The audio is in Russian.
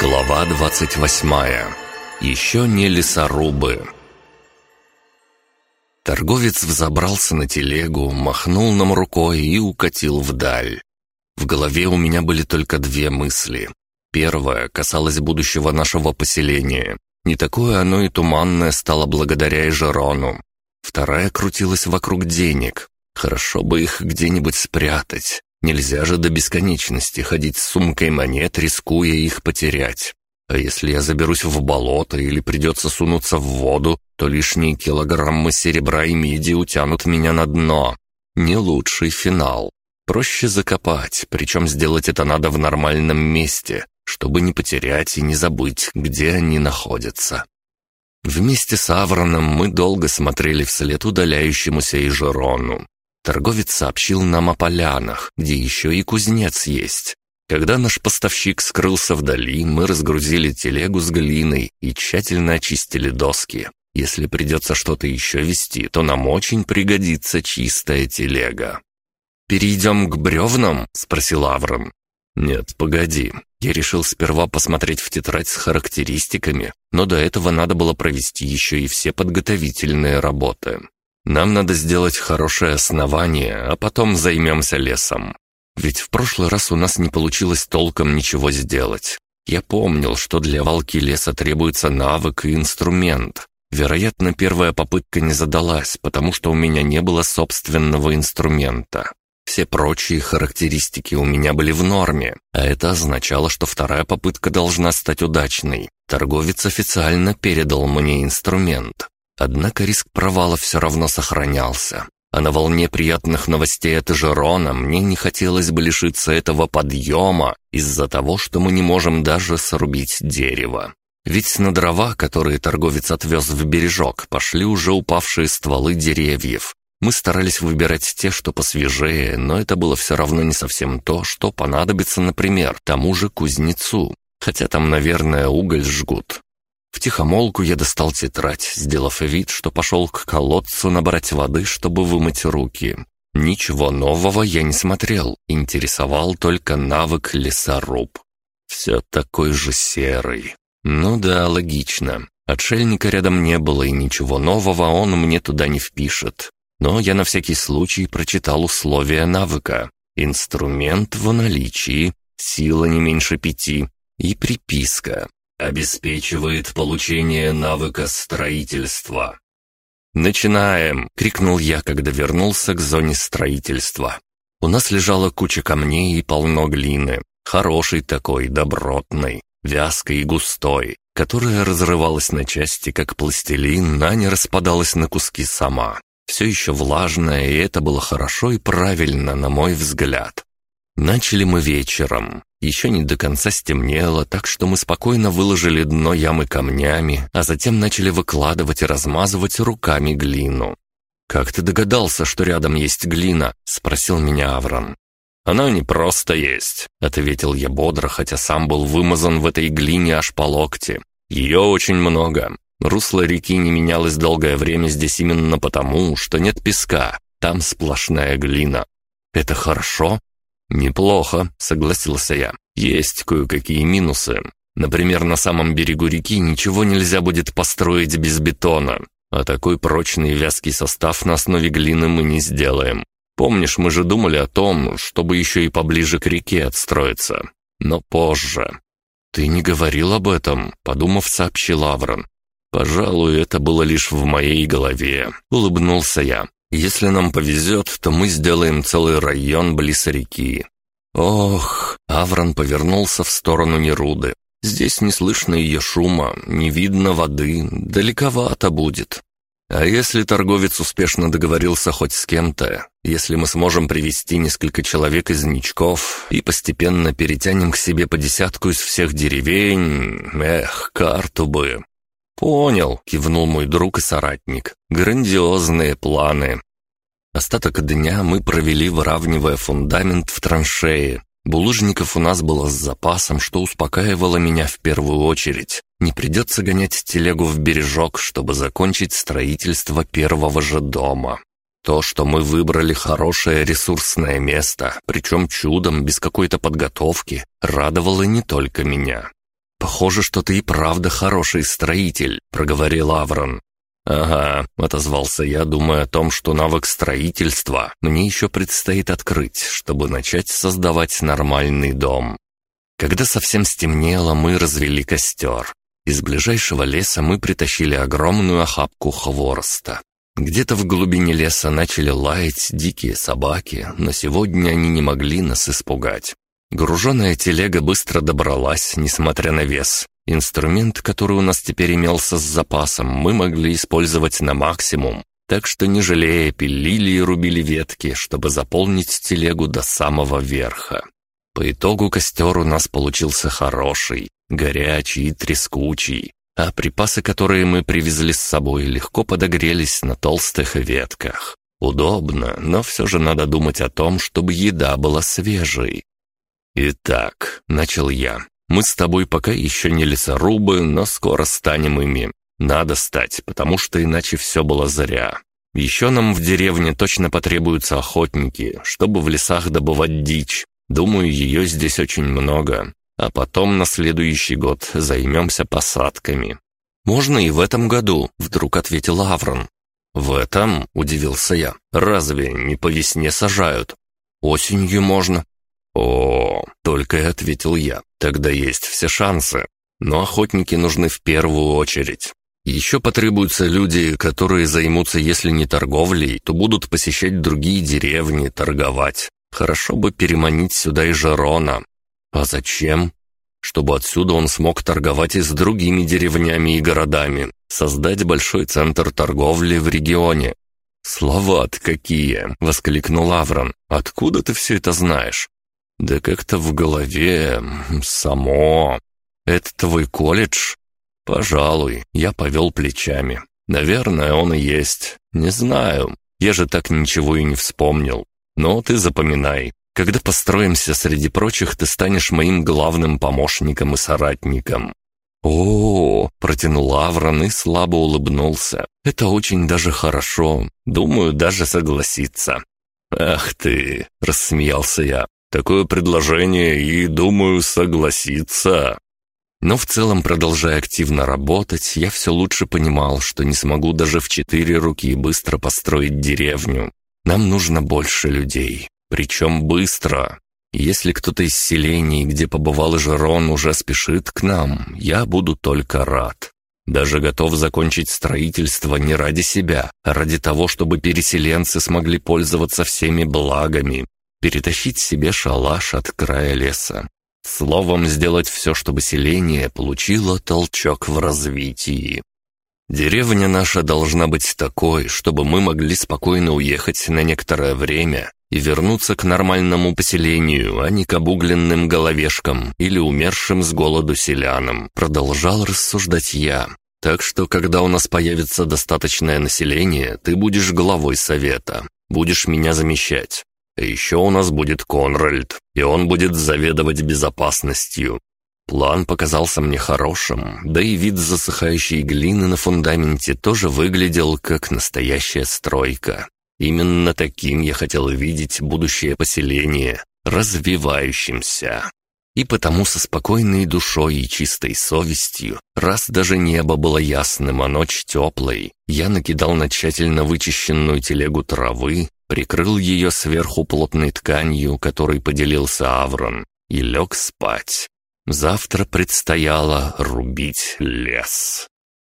Глава 28. Еще не лесорубы. Торговец взобрался на телегу, махнул нам рукой и укатил вдаль. В голове у меня были только две мысли. Первая касалась будущего нашего поселения. Не такое оно и туманное стало благодаря Эжерону. Вторая крутилась вокруг денег. Хорошо бы их где-нибудь спрятать. Нельзя же до бесконечности ходить с сумкой монет, рискуя их потерять. А если я заберусь в болото или придется сунуться в воду, то лишние килограммы серебра и меди утянут меня на дно. Не лучший финал. Проще закопать, причем сделать это надо в нормальном месте, чтобы не потерять и не забыть, где они находятся. Вместе с Авроном мы долго смотрели вслед удаляющемуся Ижерону. Торговец сообщил нам о полянах, где еще и кузнец есть. Когда наш поставщик скрылся вдали, мы разгрузили телегу с глиной и тщательно очистили доски. Если придется что-то еще вести, то нам очень пригодится чистая телега. «Перейдем к бревнам?» — спросил Аврон. «Нет, погоди. Я решил сперва посмотреть в тетрадь с характеристиками, но до этого надо было провести еще и все подготовительные работы. Нам надо сделать хорошее основание, а потом займемся лесом. Ведь в прошлый раз у нас не получилось толком ничего сделать. Я помнил, что для валки леса требуется навык и инструмент. Вероятно, первая попытка не задалась, потому что у меня не было собственного инструмента. Все прочие характеристики у меня были в норме, а это означало, что вторая попытка должна стать удачной. Торговец официально передал мне инструмент. Однако риск провала все равно сохранялся. А на волне приятных новостей от Эжерона мне не хотелось бы лишиться этого подъема из-за того, что мы не можем даже срубить дерево. Ведь на дрова, которые торговец отвез в бережок, пошли уже упавшие стволы деревьев. Мы старались выбирать те, что посвежее, но это было все равно не совсем то, что понадобится, например, тому же кузнецу. Хотя там, наверное, уголь жгут. В тихомолку я достал тетрадь, сделав вид, что пошел к колодцу набрать воды, чтобы вымыть руки. Ничего нового я не смотрел, интересовал только навык лесоруб. Все такой же серый. Ну да, логично. Отшельника рядом не было, и ничего нового он мне туда не впишет. Но я на всякий случай прочитал условия навыка. Инструмент в наличии, сила не меньше пяти и приписка. Обеспечивает получение навыка строительства. «Начинаем!» — крикнул я, когда вернулся к зоне строительства. У нас лежала куча камней и полно глины. Хороший такой, добротный, вязкой и густой, которая разрывалась на части, как пластилин, а не распадалась на куски сама. Все еще влажная, и это было хорошо и правильно, на мой взгляд. Начали мы вечером. Еще не до конца стемнело, так что мы спокойно выложили дно ямы камнями, а затем начали выкладывать и размазывать руками глину. «Как ты догадался, что рядом есть глина?» — спросил меня Аврон. «Она не просто есть», — ответил я бодро, хотя сам был вымазан в этой глине аж по локти. «Ее очень много. Русло реки не менялось долгое время здесь именно потому, что нет песка, там сплошная глина. Это хорошо?» «Неплохо», — согласился я. «Есть кое-какие минусы. Например, на самом берегу реки ничего нельзя будет построить без бетона, а такой прочный вязкий состав на основе глины мы не сделаем. Помнишь, мы же думали о том, чтобы еще и поближе к реке отстроиться. Но позже». «Ты не говорил об этом», — подумав, сообщил Аврон. «Пожалуй, это было лишь в моей голове», — улыбнулся я. Если нам повезет, то мы сделаем целый район близ реки. Ох, Аврон повернулся в сторону Неруды. Здесь не слышно ее шума, не видно воды, далековато будет. А если торговец успешно договорился хоть с кем-то, если мы сможем привести несколько человек из ничков и постепенно перетянем к себе по десятку из всех деревень, эх, карту бы. «Понял», — кивнул мой друг и соратник. «Грандиозные планы». Остаток дня мы провели, выравнивая фундамент в траншее. Булыжников у нас было с запасом, что успокаивало меня в первую очередь. Не придется гонять телегу в бережок, чтобы закончить строительство первого же дома. То, что мы выбрали хорошее ресурсное место, причем чудом, без какой-то подготовки, радовало не только меня. Похоже, что ты и правда хороший строитель», — проговорил Аврон. «Ага», — отозвался я, думая о том, что навык строительства мне еще предстоит открыть, чтобы начать создавать нормальный дом. Когда совсем стемнело, мы развели костер. Из ближайшего леса мы притащили огромную охапку хвороста. Где-то в глубине леса начали лаять дикие собаки, но сегодня они не могли нас испугать. Груженная телега быстро добралась, несмотря на вес, Инструмент, который у нас теперь имелся с запасом, мы могли использовать на максимум, так что не жалея пилили и рубили ветки, чтобы заполнить телегу до самого верха. По итогу костер у нас получился хороший, горячий и трескучий, а припасы, которые мы привезли с собой, легко подогрелись на толстых ветках. Удобно, но все же надо думать о том, чтобы еда была свежей. «Итак», — начал я, мы с тобой пока еще не лесорубы, но скоро станем ими. Надо стать, потому что иначе все было зря. Еще нам в деревне точно потребуются охотники, чтобы в лесах добывать дичь. Думаю, ее здесь очень много. А потом на следующий год займемся посадками. «Можно и в этом году», — вдруг ответил Аврон. «В этом?» — удивился я. «Разве не по весне сажают?» «Осенью можно». «О, — только и ответил я. Тогда есть все шансы. Но охотники нужны в первую очередь. Еще потребуются люди, которые займутся, если не торговлей, то будут посещать другие деревни, торговать. Хорошо бы переманить сюда и Жерона. А зачем? Чтобы отсюда он смог торговать и с другими деревнями и городами, создать большой центр торговли в регионе. «Слова-то какие!» — воскликнул Аврон. «Откуда ты все это знаешь?» Да как-то в голове само. Это твой колледж? Пожалуй, я повел плечами. Наверное, он и есть. Не знаю. Я же так ничего и не вспомнил. Но ты запоминай. Когда построимся среди прочих, ты станешь моим главным помощником и соратником. О, протянул Аврон и слабо улыбнулся. Это очень даже хорошо. Думаю, даже согласиться. Ах ты, рассмеялся я. Такое предложение и, думаю, согласиться. Но в целом, продолжая активно работать, я все лучше понимал, что не смогу даже в четыре руки быстро построить деревню. Нам нужно больше людей. Причем быстро. Если кто-то из селений, где побывал Жерон, уже спешит к нам, я буду только рад. Даже готов закончить строительство не ради себя, а ради того, чтобы переселенцы смогли пользоваться всеми благами, перетащить себе шалаш от края леса. Словом, сделать все, чтобы селение получило толчок в развитии. Деревня наша должна быть такой, чтобы мы могли спокойно уехать на некоторое время и вернуться к нормальному поселению, а не к обугленным головешкам или умершим с голоду селянам, продолжал рассуждать я. Так что, когда у нас появится достаточное население, ты будешь главой совета, будешь меня замещать. А еще у нас будет Конральд, и он будет заведовать безопасностью. План показался мне хорошим, да и вид засыхающей глины на фундаменте тоже выглядел как настоящая стройка. Именно таким я хотел видеть будущее поселение, развивающимся. И потому со спокойной душой и чистой совестью, раз даже небо было ясным, а ночь теплой, я накидал на тщательно вычищенную телегу травы прикрыл ее сверху плотной тканью, которой поделился Аврон, и лег спать. Завтра предстояло рубить лес.